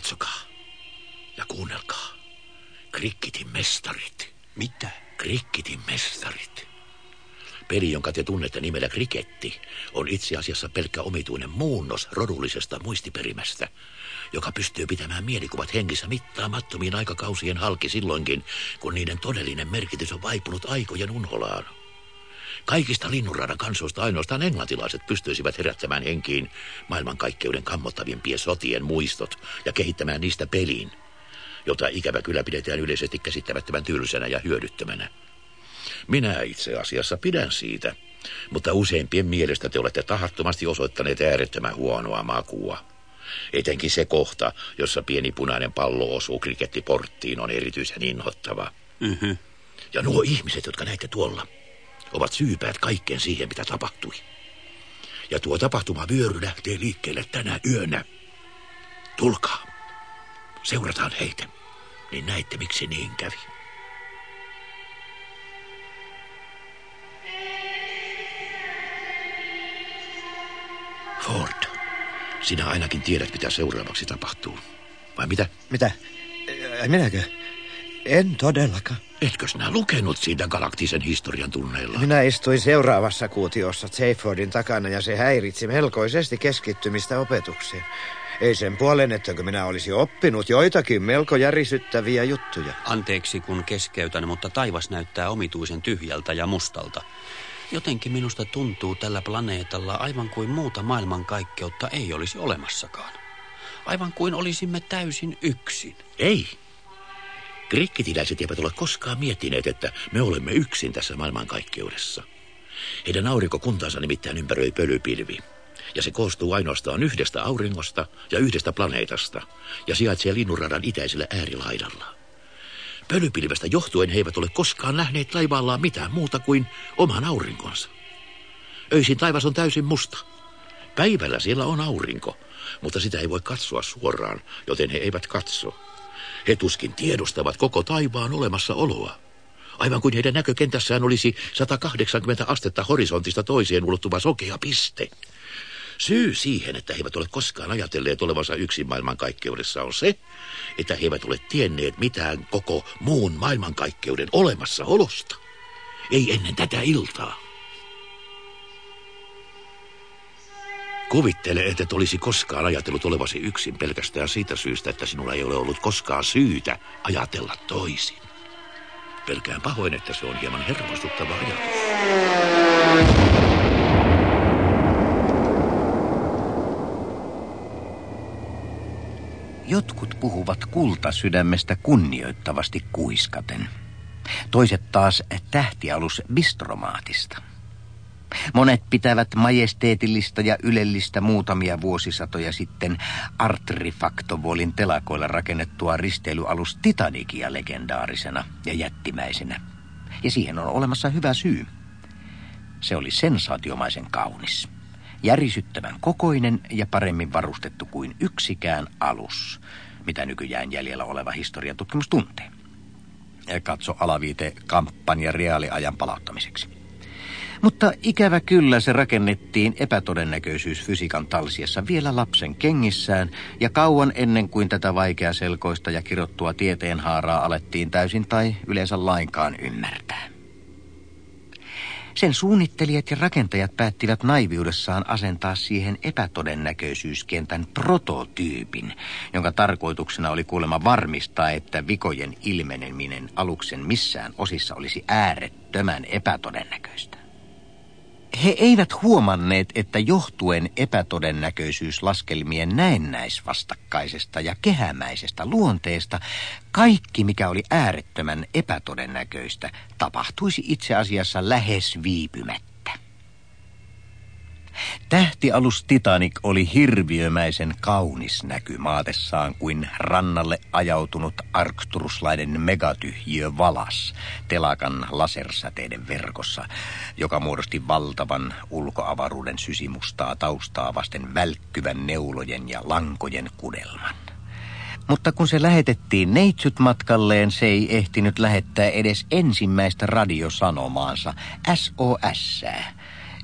Katsokaa ja kuunnelkaa. Krikkitin mestarit. Mitä? Krikkitin mestarit. Peli, jonka te tunnette nimellä kriketti, on itse asiassa pelkkä omituinen muunnos rodullisesta muistiperimästä, joka pystyy pitämään mielikuvat hengissä mittaamattomiin aikakausien halki silloinkin, kun niiden todellinen merkitys on vaipunut aikojen unholaan. Kaikista linnunradan kansoista ainoastaan englantilaiset pystyisivät herättämään henkiin maailmankaikkeuden kammottavimpien sotien muistot ja kehittämään niistä peliin, jota ikävä kyllä pidetään yleisesti käsittämättömän tylsänä ja hyödyttömänä. Minä itse asiassa pidän siitä, mutta useimpien mielestä te olette tahattomasti osoittaneet äärettömän huonoa makua. Etenkin se kohta, jossa pieni punainen pallo osuu krikettiporttiin, on erityisen inhottava. Mm-hmm. Ja nuo ihmiset, jotka näette tuolla, ovat syypäät kaikkeen siihen, mitä tapahtui. Ja tuo tapahtuma vyöry lähtee liikkeelle tänä yönä. Tulkaa. Seurataan heitä. Niin näitte, miksi niin kävi. Ford, sinä ainakin tiedät, mitä seuraavaksi tapahtuu. Vai mitä? Mitä? Minäkö? En todellakaan. Etkö sinä lukenut siitä galaktisen historian tunneilla? Minä istuin seuraavassa kuutiossa Seyfordin takana ja se häiritsi melkoisesti keskittymistä opetukseen. Ei sen puolen, ettäkö minä olisi oppinut joitakin melko järisyttäviä juttuja. Anteeksi, kun keskeytän, mutta taivas näyttää omituisen tyhjältä ja mustalta. Jotenkin minusta tuntuu tällä planeetalla aivan kuin muuta maailmankaikkeutta ei olisi olemassakaan. Aivan kuin olisimme täysin yksin. Ei. Krikkitiläiset eivät ole koskaan miettineet, että me olemme yksin tässä maailmankaikkeudessa. Heidän aurinkokuntansa nimittäin ympäröi pölypilvi. Ja se koostuu ainoastaan yhdestä auringosta ja yhdestä planeetasta ja sijaitsee linnunradan itäisellä äärilaidalla. Pölypilvestä johtuen he eivät ole koskaan nähneet taivaallaan mitään muuta kuin oman aurinkonsa. Öisin taivas on täysin musta. Päivällä siellä on aurinko, mutta sitä ei voi katsoa suoraan, joten he eivät katso. He tuskin tiedostavat koko taivaan olemassaoloa. Aivan kuin heidän näkökentässään olisi 180 astetta horisontista toiseen ulottuva sokea piste. Syy siihen, että he eivät ole koskaan ajatelleet olevansa yksin maailmankaikkeudessa on se, että he eivät ole tienneet mitään koko muun maailmankaikkeuden olemassaolosta. Ei ennen tätä iltaa. Kuvittele, että et olisi koskaan ajatellut olevasi yksin pelkästään siitä syystä, että sinulla ei ole ollut koskaan syytä ajatella toisin. Pelkään pahoin, että se on hieman hermostuttava ajatus. Jotkut puhuvat kultasydämestä kunnioittavasti kuiskaten. Toiset taas tähtialus bistromaatista. Monet pitävät majesteetillista ja ylellistä muutamia vuosisatoja sitten Artrifaktovolin telakoilla rakennettua risteilyalus Titanikia legendaarisena ja jättimäisenä. Ja siihen on olemassa hyvä syy. Se oli sensaatiomaisen kaunis järisyttävän kokoinen ja paremmin varustettu kuin yksikään alus, mitä nykyään jäljellä oleva historiatutkimus tuntee. Katso alaviite kampanja reaaliajan palauttamiseksi. Mutta ikävä kyllä se rakennettiin epätodennäköisyysfysiikan talsiessa vielä lapsen kengissään ja kauan ennen kuin tätä vaikeaselkoista ja kirottua tieteenhaaraa alettiin täysin tai yleensä lainkaan ymmärtää. Sen suunnittelijat ja rakentajat päättivät naiviudessaan asentaa siihen epätodennäköisyyskentän prototyypin, jonka tarkoituksena oli kuulemma varmistaa, että vikojen ilmeneminen aluksen missään osissa olisi äärettömän epätodennäköistä. He eivät huomanneet, että johtuen epätodennäköisyyslaskelmien näennäisvastakkaisesta ja kehämäisestä luonteesta, kaikki mikä oli äärettömän epätodennäköistä tapahtuisi itse asiassa lähes viipymättä. Tähtialus Titanic oli hirviömäisen kaunis näky maatessaan kuin rannalle ajautunut arkturuslainen megatyhjiö valas telakan lasersäteiden verkossa, joka muodosti valtavan ulkoavaruuden sysimustaa taustaa vasten välkkyvän neulojen ja lankojen kudelman. Mutta kun se lähetettiin neitsyt matkalleen, se ei ehtinyt lähettää edes ensimmäistä radiosanomaansa, SOS,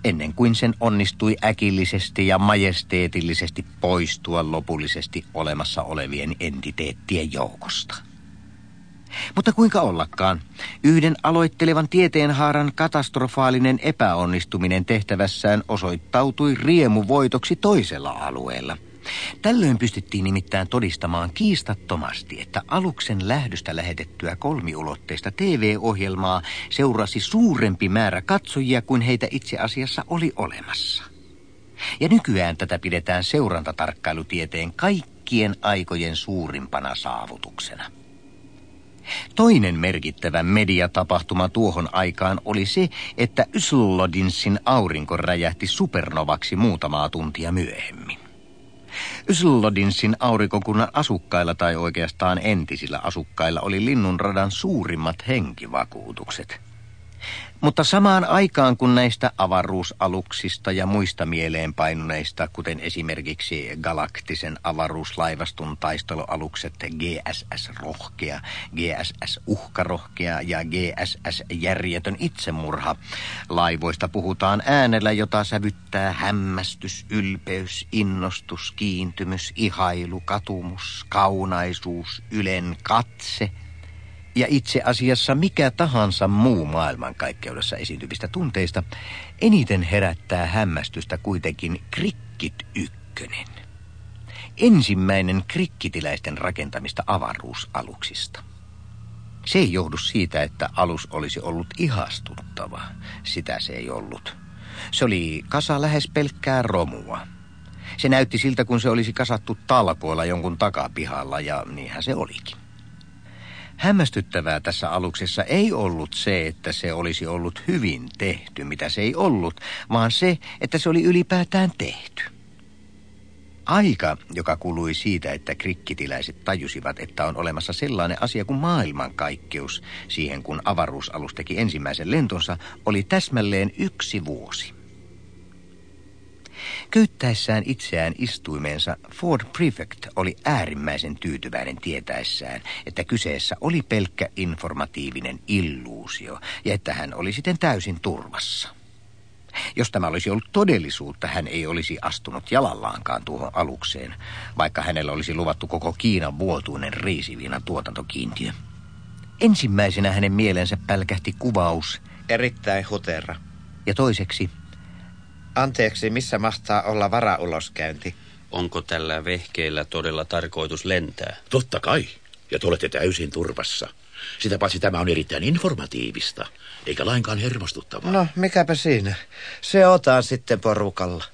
ennen kuin sen onnistui äkillisesti ja majesteetillisesti poistua lopullisesti olemassa olevien entiteettien joukosta. Mutta kuinka ollakaan, yhden aloittelevan tieteenhaaran katastrofaalinen epäonnistuminen tehtävässään osoittautui riemuvoitoksi toisella alueella. Tällöin pystyttiin nimittäin todistamaan kiistattomasti, että aluksen lähdöstä lähetettyä kolmiulotteista TV-ohjelmaa seurasi suurempi määrä katsojia kuin heitä itse asiassa oli olemassa. Ja nykyään tätä pidetään seurantatarkkailutieteen kaikkien aikojen suurimpana saavutuksena. Toinen merkittävä mediatapahtuma tuohon aikaan oli se, että Yslodinsin aurinko räjähti supernovaksi muutamaa tuntia myöhemmin. Yslodinsin aurinkokunnan asukkailla tai oikeastaan entisillä asukkailla oli linnunradan suurimmat henkivakuutukset – mutta samaan aikaan kun näistä avaruusaluksista ja muista mieleenpainuneista, kuten esimerkiksi galaktisen avaruuslaivaston taistelualukset GSS Rohkea, GSS Uhkarohkea ja GSS Järjetön itsemurha, laivoista puhutaan äänellä, jota sävyttää hämmästys, ylpeys, innostus, kiintymys, ihailu, katumus, kaunaisuus, ylen katse – ja itse asiassa mikä tahansa muu maailmankaikkeudessa esiintyvistä tunteista, eniten herättää hämmästystä kuitenkin krikkit ykkönen. Ensimmäinen krikkitiläisten rakentamista avaruusaluksista. Se ei johdu siitä, että alus olisi ollut ihastuttava. Sitä se ei ollut. Se oli kasa lähes pelkkää romua. Se näytti siltä, kun se olisi kasattu talkoilla jonkun takapihalla, ja niinhän se olikin. Hämmästyttävää tässä aluksessa ei ollut se, että se olisi ollut hyvin tehty, mitä se ei ollut, vaan se, että se oli ylipäätään tehty. Aika, joka kului siitä, että krikkitiläiset tajusivat, että on olemassa sellainen asia kuin maailmankaikkeus, siihen kun avaruusalus teki ensimmäisen lentonsa, oli täsmälleen yksi vuosi. Köyttäessään itseään istuimeensa Ford Prefect oli äärimmäisen tyytyväinen tietäessään, että kyseessä oli pelkkä informatiivinen illuusio ja että hän oli siten täysin turvassa. Jos tämä olisi ollut todellisuutta, hän ei olisi astunut jalallaankaan tuohon alukseen, vaikka hänellä olisi luvattu koko Kiinan vuotuinen riisiviinan tuotantokiintiö. Ensimmäisenä hänen mielensä pälkähti kuvaus. Erittäin hutera. Ja toiseksi Anteeksi, missä mahtaa olla varauloskäynti? Onko tällä vehkeellä todella tarkoitus lentää? Totta kai. Ja te olette täysin turvassa. Sitä paitsi tämä on erittäin informatiivista, eikä lainkaan hermostuttavaa. No, mikäpä siinä. Se otaan sitten porukalla.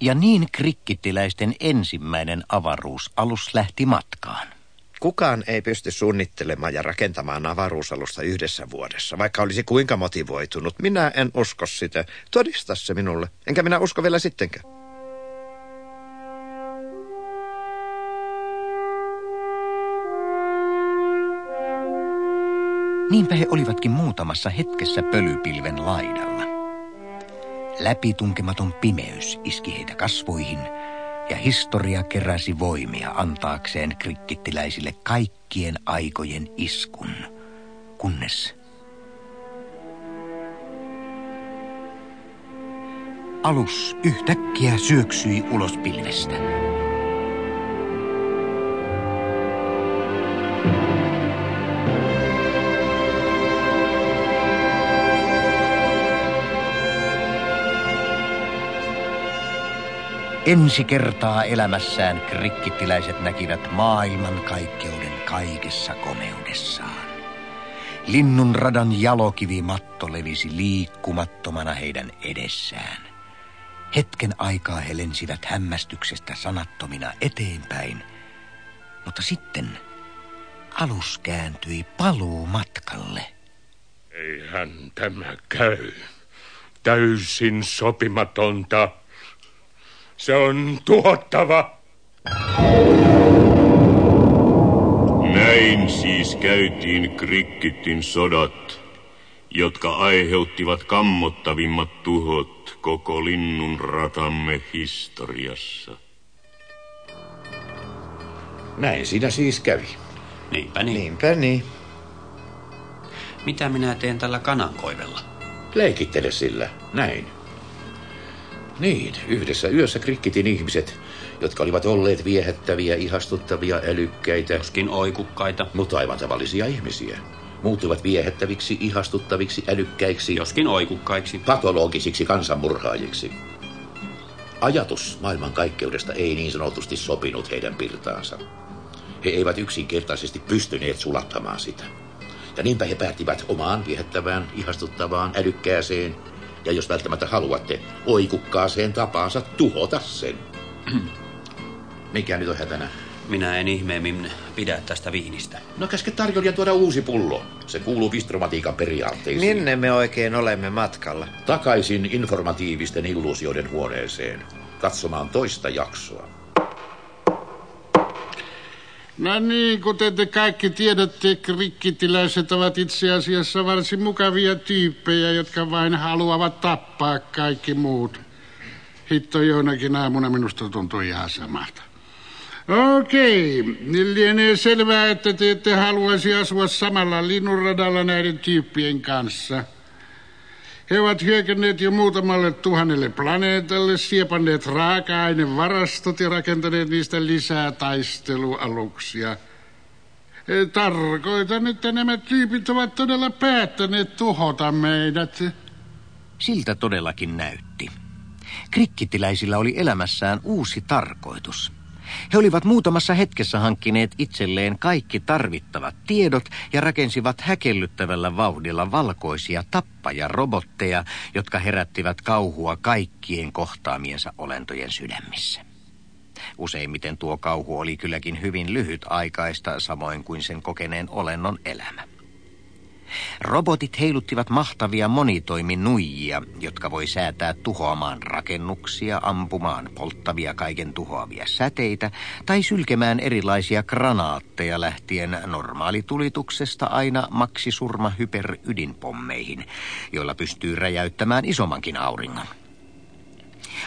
Ja niin krikkitiläisten ensimmäinen avaruusalus lähti matkaan. Kukaan ei pysty suunnittelemaan ja rakentamaan avaruusalusta yhdessä vuodessa, vaikka olisi kuinka motivoitunut. Minä en usko sitä. Todista se minulle. Enkä minä usko vielä sittenkään. Niinpä he olivatkin muutamassa hetkessä pölypilven laidalla. Läpitunkematon pimeys iski heitä kasvoihin – ja historia keräsi voimia antaakseen krikkittiläisille kaikkien aikojen iskun, kunnes alus yhtäkkiä syöksyi ulos pilvestä. Ensi kertaa elämässään krikkittiläiset näkivät maailmankaikkeuden kaikessa komeudessaan. Linnun radan jalokivimatto levisi liikkumattomana heidän edessään. Hetken aikaa he lensivät hämmästyksestä sanattomina eteenpäin, mutta sitten alus kääntyi paluu matkalle. Eihän tämä käy. Täysin sopimatonta. Se on tuottava. Näin siis käytiin krikkitin sodat, jotka aiheuttivat kammottavimmat tuhot koko linnun ratamme historiassa. Näin siinä siis kävi. Niinpä niin. Niinpä niin. Mitä minä teen tällä kanankoivella? Leikittele sillä. Näin. Niin, yhdessä yössä krikkitin ihmiset, jotka olivat olleet viehättäviä, ihastuttavia, älykkäitä, Joskin oikukkaita, mutta aivan tavallisia ihmisiä. Muuttuivat viehättäviksi, ihastuttaviksi, älykkäiksi, joskin oikukkaiksi. patologisiksi kansanmurhaajiksi. Ajatus maailmankaikkeudesta ei niin sanotusti sopinut heidän pirtaansa. He eivät yksinkertaisesti pystyneet sulattamaan sitä. Ja niinpä he päättivät omaan viehättävään, ihastuttavaan, älykkääseen ja jos välttämättä haluatte, oikukkaaseen tapaansa tuhota sen. Mikä nyt on hätänä? Minä en ihmeemmin pidä tästä viinistä. No käske tarjoilijan tuoda uusi pullo. Se kuuluu bistromatiikan periaatteisiin. Minne me oikein olemme matkalla? Takaisin informatiivisten illuusioiden huoneeseen. Katsomaan toista jaksoa. No niin, kuten te kaikki tiedätte, krikkitiläiset ovat itse asiassa varsin mukavia tyyppejä, jotka vain haluavat tappaa kaikki muut. Hitto jonakin aamuna minusta tuntuu ihan samalta. Okei, niin lienee selvää, että te ette haluaisi asua samalla linnunradalla näiden tyyppien kanssa. He ovat hyökänneet jo muutamalle tuhannelle planeetalle, siepanneet raaka-ainevarastot ja rakentaneet niistä lisää taistelualuksia. Tarkoitan, että nämä tyypit ovat todella päättäneet tuhota meidät. Siltä todellakin näytti. Krikkitiläisillä oli elämässään uusi tarkoitus. He olivat muutamassa hetkessä hankkineet itselleen kaikki tarvittavat tiedot ja rakensivat häkellyttävällä vauhdilla valkoisia tappajarobotteja, jotka herättivät kauhua kaikkien kohtaamiensa olentojen sydämissä. Useimmiten tuo kauhu oli kylläkin hyvin lyhytaikaista, samoin kuin sen kokeneen olennon elämä. Robotit heiluttivat mahtavia monitoiminuijia, jotka voi säätää tuhoamaan rakennuksia, ampumaan polttavia kaiken tuhoavia säteitä tai sylkemään erilaisia granaatteja lähtien normaalitulituksesta aina maksisurma hyperydinpommeihin, joilla pystyy räjäyttämään isommankin auringon.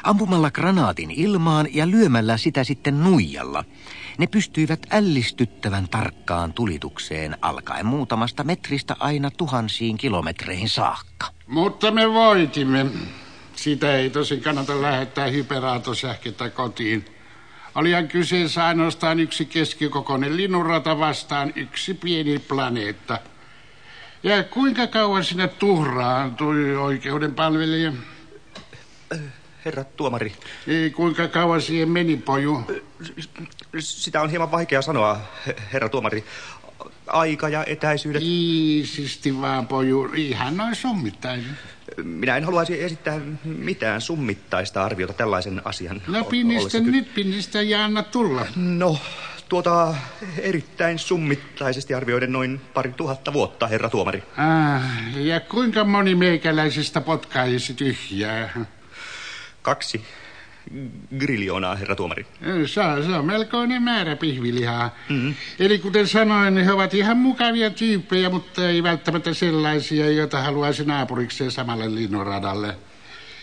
Ampumalla granaatin ilmaan ja lyömällä sitä sitten nuijalla, ne pystyivät ällistyttävän tarkkaan tulitukseen alkaen muutamasta metristä aina tuhansiin kilometreihin saakka. Mutta me voitimme. Sitä ei tosin kannata lähettää hyperaatosähkettä kotiin. Olihan kyseessä ainoastaan yksi keskikokoinen linnunrata vastaan yksi pieni planeetta. Ja kuinka kauan sinne tuhraantui oikeudenpalvelija? Herra tuomari, Ei, kuinka kauan siihen meni, poju? sitä on hieman vaikea sanoa, he- herra tuomari. Aika ja etäisyydet. Iisisti vaan, poju. Ihan noin summittaisen. Minä en haluaisi esittää mitään summittaista arviota tällaisen asian No pinnistä nyt, pinnistä ja anna tulla. No, tuota erittäin summittaisesti arvioiden noin pari tuhatta vuotta, herra tuomari. Ah, ja kuinka moni meikäläisistä potkaisi tyhjää? Kaksi griljoonaa, herra tuomari. Se on, se on melkoinen määrä pihvilihaa. Mm-hmm. Eli kuten sanoin, he ovat ihan mukavia tyyppejä, mutta ei välttämättä sellaisia, joita haluaisi naapurikseen samalle linnunradalle.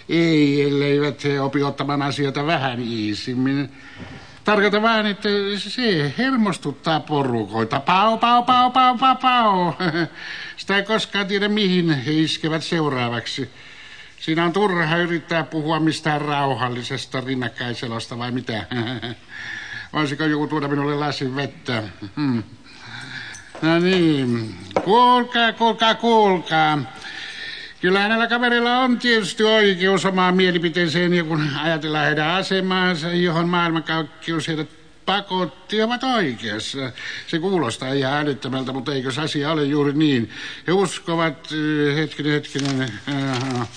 Ei, elleivät he opi ottamaan asioita vähän iisimmin. Tarkoitan vain, että se hermostuttaa porukoita. Pau, pau, pau, pau, pau, pau. Sitä ei koskaan tiedä, mihin he iskevät seuraavaksi. Siinä on turha yrittää puhua mistään rauhallisesta rinnakkaiselosta vai mitä? Voisiko joku tuoda minulle lasin vettä? Hmm. No niin, kuulkaa, kuulkaa, kuulkaa. Kyllä näillä kaverilla on tietysti oikeus omaan mielipiteeseen, kun ajatellaan heidän asemaansa, johon maailmankaikkeus heidät pakotti, ovat oikeassa. Se kuulostaa ihan älyttömältä, mutta eikö se asia ole juuri niin? He uskovat, äh, hetkinen, hetkinen, äh,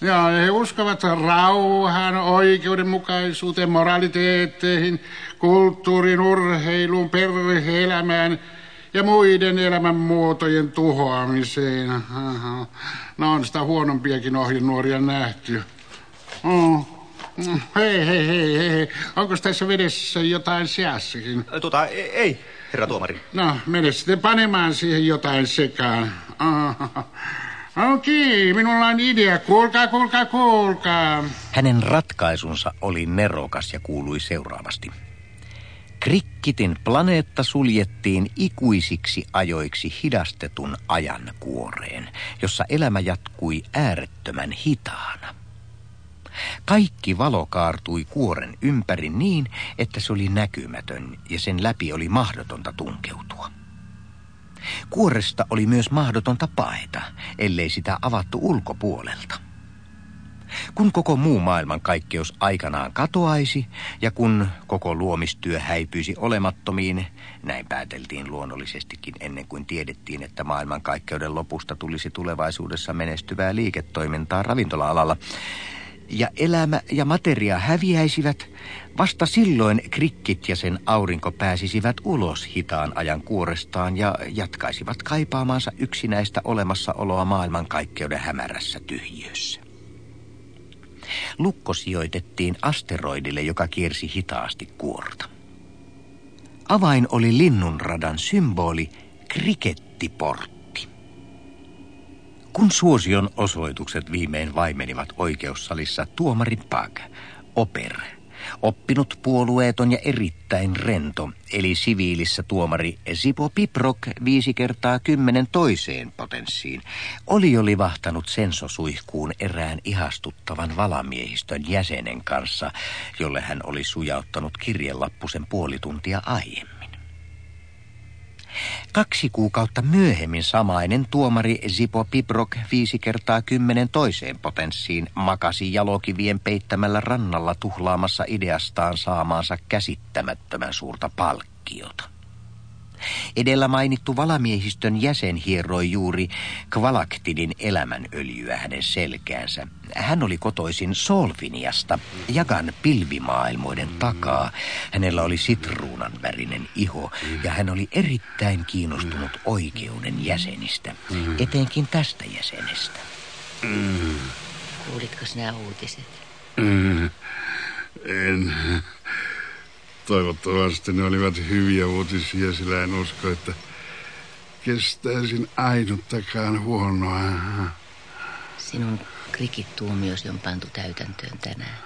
Joo, he uskovat rauhaan, oikeudenmukaisuuteen, moraliteetteihin, kulttuuriin, urheiluun, perhe-elämään ja muiden elämänmuotojen tuhoamiseen. No on sitä huonompiakin ohjenuoria nähty. Oh. Mm, Hei, hei, hei, hei. Onko tässä vedessä jotain seassakin? Tuota, e- ei, herra tuomari. No, mene sitten panemaan siihen jotain sekaan. Aha. Okei, minulla on idea. Kuulkaa, kuulkaa, kuulkaa. Hänen ratkaisunsa oli nerokas ja kuului seuraavasti. Krikkitin planeetta suljettiin ikuisiksi ajoiksi hidastetun ajan kuoreen, jossa elämä jatkui äärettömän hitaana. Kaikki valo kaartui kuoren ympäri niin, että se oli näkymätön ja sen läpi oli mahdotonta tunkeutua. Kuoresta oli myös mahdotonta paeta, ellei sitä avattu ulkopuolelta. Kun koko muu maailmankaikkeus aikanaan katoaisi ja kun koko luomistyö häipyisi olemattomiin, näin pääteltiin luonnollisestikin ennen kuin tiedettiin, että maailmankaikkeuden lopusta tulisi tulevaisuudessa menestyvää liiketoimintaa ravintola-alalla, ja elämä ja materia häviäisivät, vasta silloin krikkit ja sen aurinko pääsisivät ulos hitaan ajan kuorestaan ja jatkaisivat kaipaamansa yksinäistä olemassaoloa maailmankaikkeuden hämärässä tyhjössä. Lukko sijoitettiin asteroidille, joka kiersi hitaasti kuorta. Avain oli linnunradan symboli krikettiportti. Kun suosion osoitukset viimein vaimenivat oikeussalissa, tuomari Pag, Oper, Oppinut puolueeton ja erittäin rento, eli siviilissä tuomari Sipo Piprok viisi kertaa kymmenen toiseen potenssiin, oli jo livahtanut sensosuihkuun erään ihastuttavan valamiehistön jäsenen kanssa, jolle hän oli sujauttanut kirjelappusen puoli tuntia aiemmin. Kaksi kuukautta myöhemmin samainen tuomari Zipo Pibrok viisi kertaa kymmenen toiseen potenssiin makasi jalokivien peittämällä rannalla tuhlaamassa ideastaan saamaansa käsittämättömän suurta palkkiota. Edellä mainittu valamiehistön jäsen hieroi juuri kvalaktidin elämänöljyä hänen selkäänsä. Hän oli kotoisin Solfiniasta, Jagan pilvimaailmoiden takaa. Hänellä oli sitruunan värinen iho ja hän oli erittäin kiinnostunut oikeuden jäsenistä, etenkin tästä jäsenestä. Kuulitko sinä uutiset? En. Toivottavasti ne olivat hyviä uutisia, sillä en usko, että kestäisin ainuttakaan huonoa. Sinun krikittuomiosi on pantu täytäntöön tänään.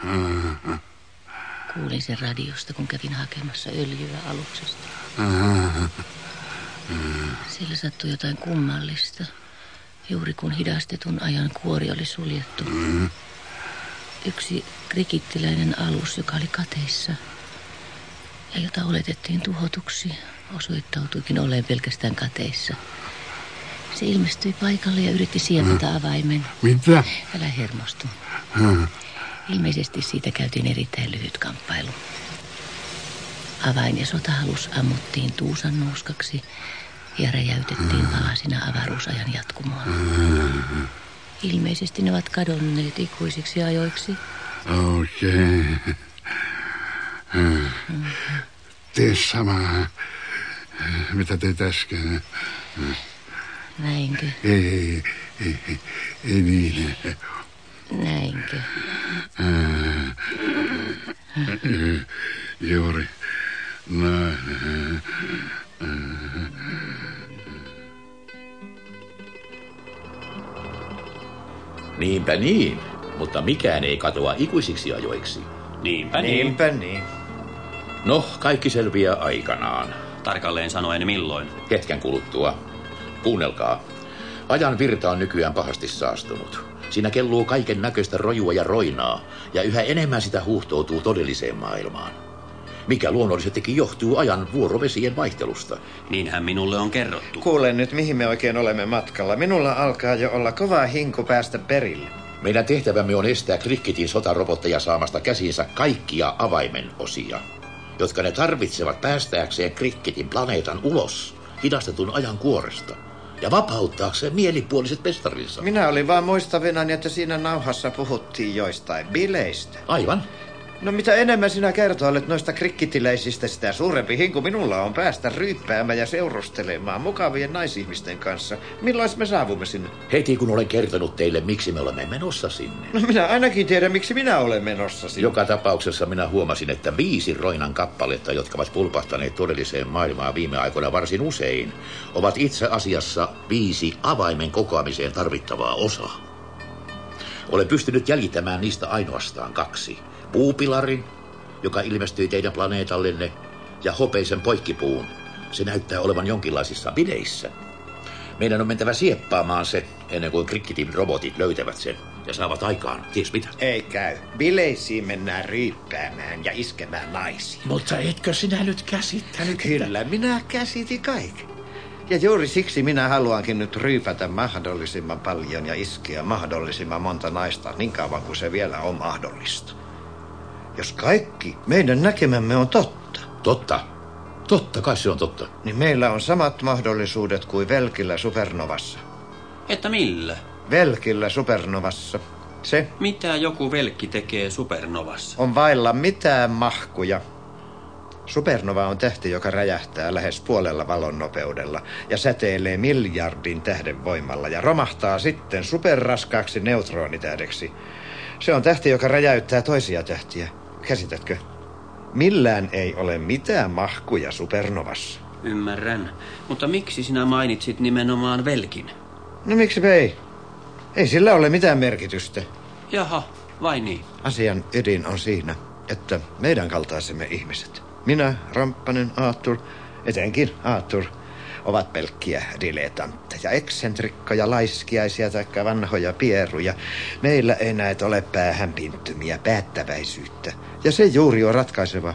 Kuulin sen radiosta, kun kävin hakemassa öljyä aluksesta. Siellä sattui jotain kummallista. Juuri kun hidastetun ajan kuori oli suljettu. Yksi krikittiläinen alus, joka oli kateissa – ja jota oletettiin tuhotuksi, osoittautuikin olleen pelkästään kateissa. Se ilmestyi paikalle ja yritti siepata avaimen. Mitä? Älä hermostu. Ilmeisesti siitä käytiin erittäin lyhyt kamppailu. Avain ja sotahalus ammuttiin tuusan nuuskaksi ja räjäytettiin palasina avaruusajan jatkumoon. Ilmeisesti ne ovat kadonneet ikuisiksi ajoiksi. Okei. Okay. Tee samaa, mitä teit äsken. Näinkö? Ei, ei, ei, ei, ei niin. Näinkö? Juuri näin. Niinpä niin, mutta mikään ei katoa ikuisiksi ajoiksi. Niinpä niin. Niinpä niin. No, kaikki selviää aikanaan. Tarkalleen sanoen milloin. Hetken kuluttua. Kuunnelkaa. Ajan virta on nykyään pahasti saastunut. Siinä kelluu kaiken näköistä rojua ja roinaa, ja yhä enemmän sitä huuhtoutuu todelliseen maailmaan. Mikä luonnollisestikin johtuu ajan vuorovesien vaihtelusta. Niinhän minulle on kerrottu. Kuulen nyt, mihin me oikein olemme matkalla. Minulla alkaa jo olla kova hinku päästä perille. Meidän tehtävämme on estää Krikkitin sotarobotteja saamasta käsinsä kaikkia avaimen osia, jotka ne tarvitsevat päästääkseen Krikkitin planeetan ulos hidastetun ajan kuoresta ja vapauttaakseen mielipuoliset mestarinsa. Minä olin vaan muistavinani, että siinä nauhassa puhuttiin joistain bileistä. Aivan. No mitä enemmän sinä kertoilet noista krikkitiläisistä, sitä suurempi hinku minulla on päästä ryyppäämään ja seurustelemaan mukavien naisihmisten kanssa. Milloin me saavumme sinne? Heti kun olen kertonut teille, miksi me olemme menossa sinne. No minä ainakin tiedän, miksi minä olen menossa sinne. Joka tapauksessa minä huomasin, että viisi roinan kappaletta, jotka ovat pulpahtaneet todelliseen maailmaan viime aikoina varsin usein, ovat itse asiassa viisi avaimen kokoamiseen tarvittavaa osaa. Olen pystynyt jäljittämään niistä ainoastaan kaksi. Puupilarin, joka ilmestyi teidän planeetallenne, ja hopeisen poikkipuun. Se näyttää olevan jonkinlaisissa bideissä. Meidän on mentävä sieppaamaan se, ennen kuin Krikkitin robotit löytävät sen ja saavat aikaan ties mitä. Ei käy. Bileisiin mennään ryyppäämään ja iskemään naisia. Mutta etkö sinä nyt käsittänyt? Kyllä, minä käsitin kaiken. Ja juuri siksi minä haluankin nyt ryypätä mahdollisimman paljon ja iskeä mahdollisimman monta naista niin kauan kuin se vielä on mahdollista. Jos kaikki meidän näkemämme on totta, Totta. Totta kai se on totta. niin meillä on samat mahdollisuudet kuin Velkillä supernovassa. Että millä? Velkillä supernovassa. Se Mitä joku velkki tekee supernovassa? on vailla mitään mahkuja. Supernova on tähti, joka räjähtää lähes puolella valon nopeudella ja säteilee miljardin tähden voimalla ja romahtaa sitten superraskaaksi neutronitähdeksi. Se on tähti, joka räjäyttää toisia tähtiä. Käsitätkö? Millään ei ole mitään mahkuja supernovassa. Ymmärrän. Mutta miksi sinä mainitsit nimenomaan velkin? No miksi ei? Ei sillä ole mitään merkitystä. Jaha, vai niin? Asian ydin on siinä, että meidän kaltaisemme ihmiset, minä, Ramppanen, Aattur, etenkin Aattur, ovat pelkkiä diletantteja, eksentrikkoja, laiskiaisia tai vanhoja pieruja. Meillä ei näet ole päähänpinttymiä, päättäväisyyttä. Ja se juuri on ratkaiseva.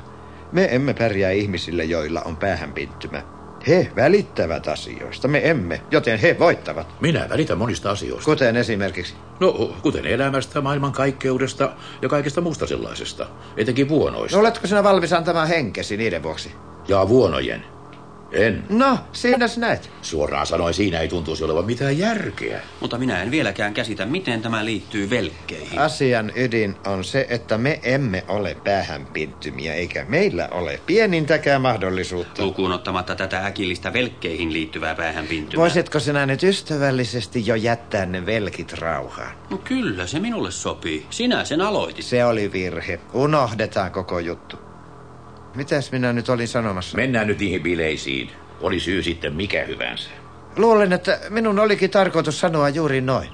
Me emme pärjää ihmisille, joilla on päähänpinttymä. He välittävät asioista, me emme, joten he voittavat. Minä välitän monista asioista. Kuten esimerkiksi No, kuten elämästä, maailman kaikkeudesta ja kaikesta muusta sellaisesta. Etenkin vuonoista. No oletko sinä valmis antamaan henkesi niiden vuoksi? Ja vuonojen. En. No, siinä sinä näet. Suoraan sanoen siinä ei tuntuisi olevan mitään järkeä. Mutta minä en vieläkään käsitä, miten tämä liittyy velkkeihin. Asian ydin on se, että me emme ole päähänpinttymiä, eikä meillä ole pienintäkään mahdollisuutta. Lukuun ottamatta tätä äkillistä velkkeihin liittyvää päähänpintymää. Voisitko sinä nyt ystävällisesti jo jättää ne velkit rauhaan? No kyllä, se minulle sopii. Sinä sen aloitit. Se oli virhe. Unohdetaan koko juttu. Mitäs minä nyt olin sanomassa? Mennään nyt niihin bileisiin. Oli syy sitten mikä hyvänsä. Luulen, että minun olikin tarkoitus sanoa juuri noin.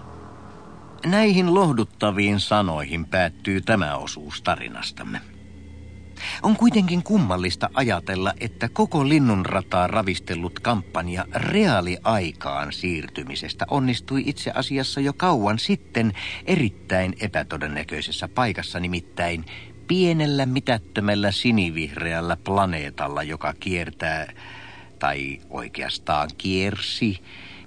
Näihin lohduttaviin sanoihin päättyy tämä osuus tarinastamme. On kuitenkin kummallista ajatella, että koko linnunrataa ravistellut kampanja reaaliaikaan siirtymisestä onnistui itse asiassa jo kauan sitten erittäin epätodennäköisessä paikassa, nimittäin pienellä mitättömällä sinivihreällä planeetalla, joka kiertää, tai oikeastaan kiersi,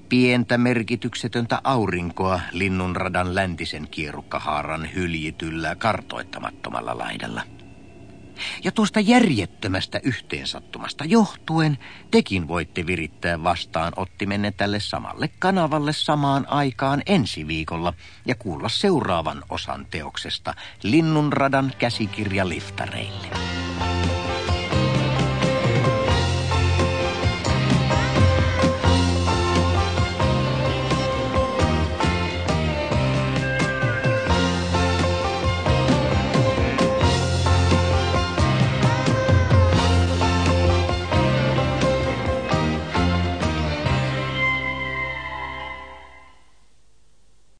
pientä merkityksetöntä aurinkoa linnunradan läntisen kierukkahaaran hyljityllä kartoittamattomalla laidalla. Ja tuosta järjettömästä yhteensattumasta johtuen tekin voitte virittää vastaan ottimenne tälle samalle kanavalle samaan aikaan ensi viikolla ja kuulla seuraavan osan teoksesta Linnunradan käsikirja liftareille.